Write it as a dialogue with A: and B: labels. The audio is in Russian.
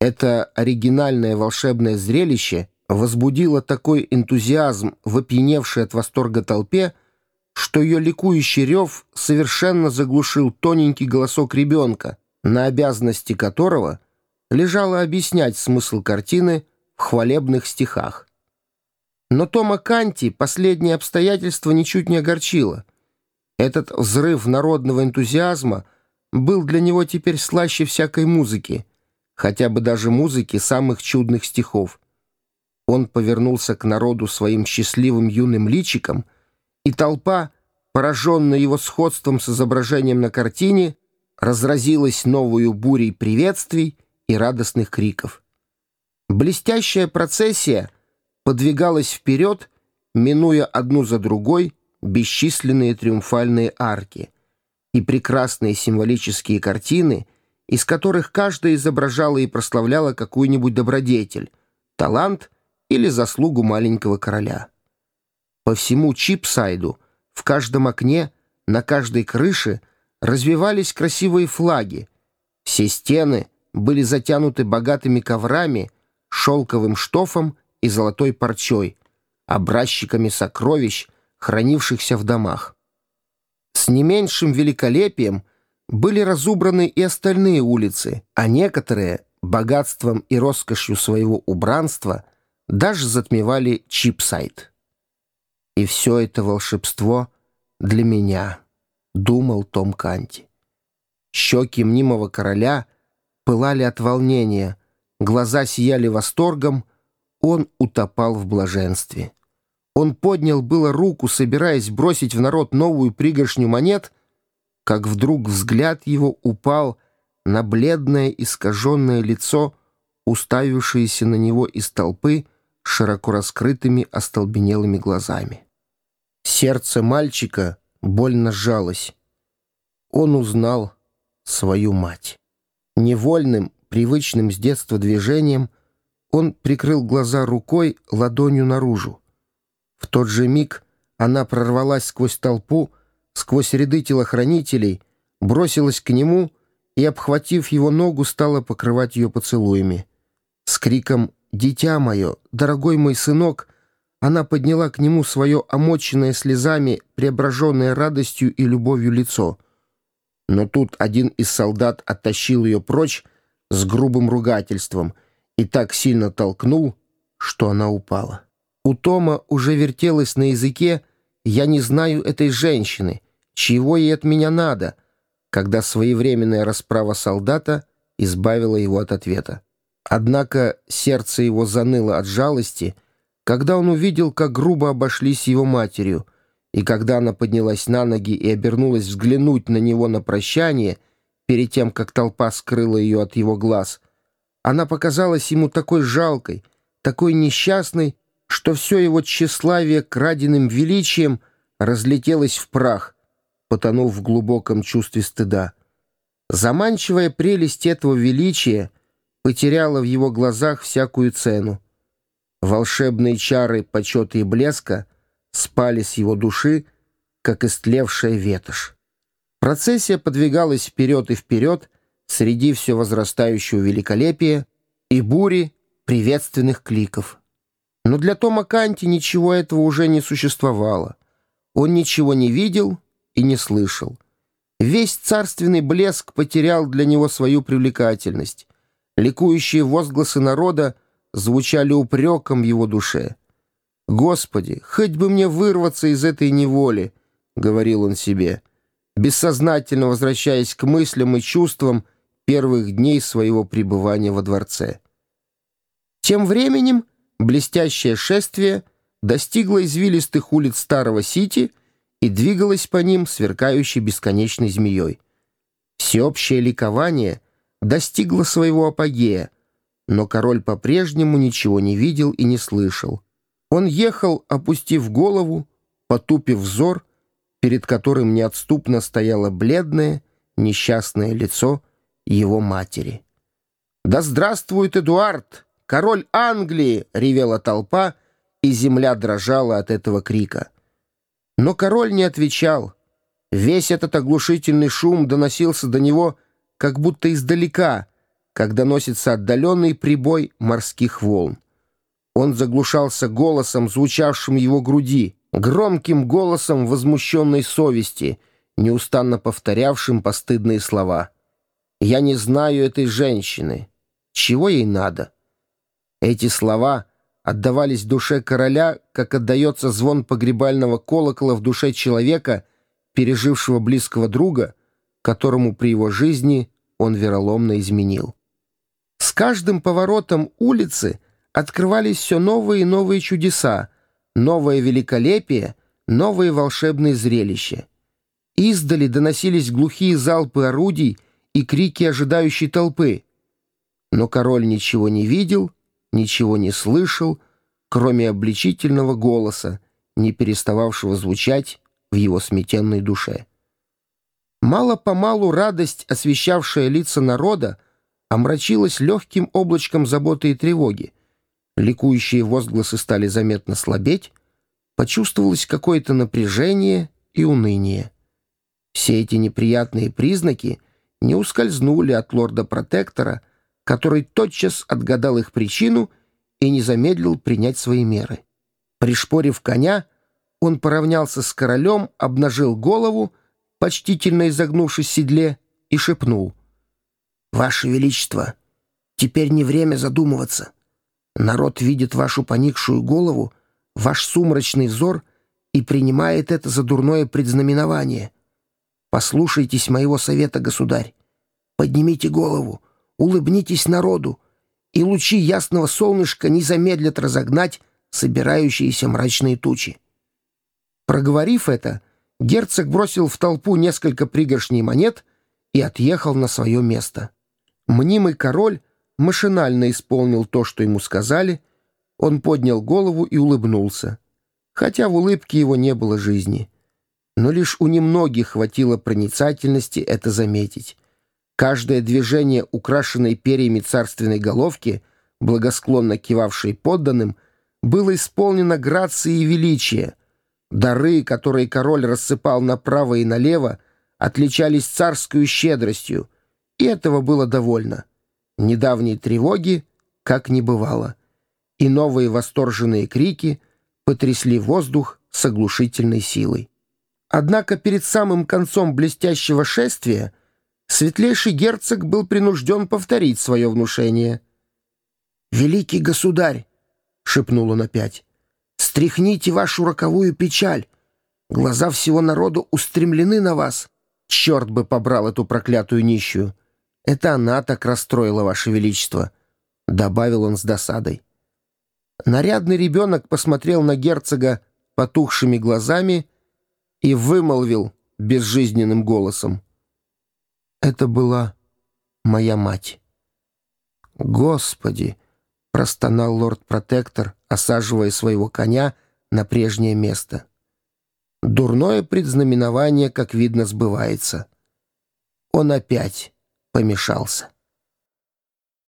A: Это оригинальное волшебное зрелище возбудило такой энтузиазм в опьяневшей от восторга толпе, что ее ликующий рев совершенно заглушил тоненький голосок ребенка, на обязанности которого лежало объяснять смысл картины в хвалебных стихах. Но Тома Канти последнее обстоятельство ничуть не огорчило. Этот взрыв народного энтузиазма был для него теперь слаще всякой музыки, хотя бы даже музыки самых чудных стихов. Он повернулся к народу своим счастливым юным личиком, и толпа, пораженная его сходством с изображением на картине, разразилась новую бурей приветствий и радостных криков. Блестящая процессия подвигалась вперед, минуя одну за другой бесчисленные триумфальные арки и прекрасные символические картины, из которых каждая изображала и прославляла какую-нибудь добродетель, талант или заслугу маленького короля. По всему Чипсайду, в каждом окне, на каждой крыше развивались красивые флаги. Все стены были затянуты богатыми коврами, шелковым штофом и золотой парчой, образчиками сокровищ, хранившихся в домах. С не меньшим великолепием были разубраны и остальные улицы, а некоторые, богатством и роскошью своего убранства, даже затмевали Чипсайд. И все это волшебство для меня, думал Том Канти. Щеки мнимого короля пылали от волнения, глаза сияли восторгом, он утопал в блаженстве. Он поднял было руку, собираясь бросить в народ новую пригоршню монет, как вдруг взгляд его упал на бледное искаженное лицо, уставившееся на него из толпы широко раскрытыми остолбенелыми глазами. Сердце мальчика больно сжалось. Он узнал свою мать. Невольным, привычным с детства движением он прикрыл глаза рукой ладонью наружу. В тот же миг она прорвалась сквозь толпу, сквозь ряды телохранителей, бросилась к нему и, обхватив его ногу, стала покрывать ее поцелуями. С криком «Дитя мое, дорогой мой сынок!» она подняла к нему свое омоченное слезами, преображенное радостью и любовью лицо. Но тут один из солдат оттащил ее прочь с грубым ругательством и так сильно толкнул, что она упала. У Тома уже вертелось на языке «Я не знаю этой женщины, чего ей от меня надо», когда своевременная расправа солдата избавила его от ответа. Однако сердце его заныло от жалости, когда он увидел, как грубо обошлись его матерью, и когда она поднялась на ноги и обернулась взглянуть на него на прощание, перед тем, как толпа скрыла ее от его глаз, она показалась ему такой жалкой, такой несчастной, что все его тщеславие краденым величием разлетелось в прах, потонув в глубоком чувстве стыда. Заманчивая прелесть этого величия потеряла в его глазах всякую цену. Волшебные чары почета и блеска спали с его души, как истлевшая ветошь. Процессия подвигалась вперед и вперед среди все возрастающего великолепия и бури приветственных кликов. Но для Тома Канти ничего этого уже не существовало. Он ничего не видел и не слышал. Весь царственный блеск потерял для него свою привлекательность. Ликующие возгласы народа звучали упреком его душе. «Господи, хоть бы мне вырваться из этой неволи», — говорил он себе, бессознательно возвращаясь к мыслям и чувствам первых дней своего пребывания во дворце. Тем временем блестящее шествие достигло извилистых улиц Старого Сити и двигалось по ним сверкающей бесконечной змеей. Всеобщее ликование достигло своего апогея, но король по-прежнему ничего не видел и не слышал. Он ехал, опустив голову, потупив взор, перед которым неотступно стояло бледное, несчастное лицо его матери. «Да здравствует Эдуард!» «Король Англии!» — ревела толпа, и земля дрожала от этого крика. Но король не отвечал. Весь этот оглушительный шум доносился до него как будто издалека, когда носится отдаленный прибой морских волн. Он заглушался голосом, звучавшим его груди, громким голосом возмущенной совести, неустанно повторявшим постыдные слова. «Я не знаю этой женщины. Чего ей надо?» Эти слова отдавались душе короля, как отдается звон погребального колокола в душе человека, пережившего близкого друга, которому при его жизни он вероломно изменил. С каждым поворотом улицы открывались все новые и новые чудеса, новое великолепие, новые волшебные зрелища. Издали доносились глухие залпы орудий и крики ожидающей толпы. Но король ничего не видел, ничего не слышал, кроме обличительного голоса, не перестававшего звучать в его сметенной душе. Мало-помалу радость, освещавшая лица народа, омрачилась легким облачком заботы и тревоги. Ликующие возгласы стали заметно слабеть, почувствовалось какое-то напряжение и уныние. Все эти неприятные признаки не ускользнули от лорда-протектора, который тотчас отгадал их причину и не замедлил принять свои меры. Пришпорив коня, он поравнялся с королем, обнажил голову, почтительно изогнувшись в седле, и шепнул. «Ваше Величество, теперь не время задумываться. Народ видит вашу поникшую голову, ваш сумрачный взор и принимает это за дурное предзнаменование. Послушайтесь моего совета, государь. Поднимите голову, улыбнитесь народу, и лучи ясного солнышка не замедлят разогнать собирающиеся мрачные тучи. Проговорив это, герцог бросил в толпу несколько пригоршней монет и отъехал на свое место. Мнимый король машинально исполнил то, что ему сказали, он поднял голову и улыбнулся, хотя в улыбке его не было жизни. Но лишь у немногих хватило проницательности это заметить. Каждое движение украшенной перьями царственной головки, благосклонно кивавшей подданным, было исполнено грацией и величия, Дары, которые король рассыпал направо и налево, отличались царскую щедростью, и этого было довольно. Недавние тревоги как не бывало, и новые восторженные крики потрясли воздух с оглушительной силой. Однако перед самым концом блестящего шествия светлейший герцог был принужден повторить свое внушение. «Великий государь!» — шепнул он опять. Стряхните вашу роковую печаль. Глаза всего народа устремлены на вас. Черт бы побрал эту проклятую нищую. Это она так расстроила, ваше величество», — добавил он с досадой. Нарядный ребенок посмотрел на герцога потухшими глазами и вымолвил безжизненным голосом. «Это была моя мать». «Господи!» — простонал лорд-протектор, осаживая своего коня на прежнее место. Дурное предзнаменование, как видно, сбывается. Он опять помешался.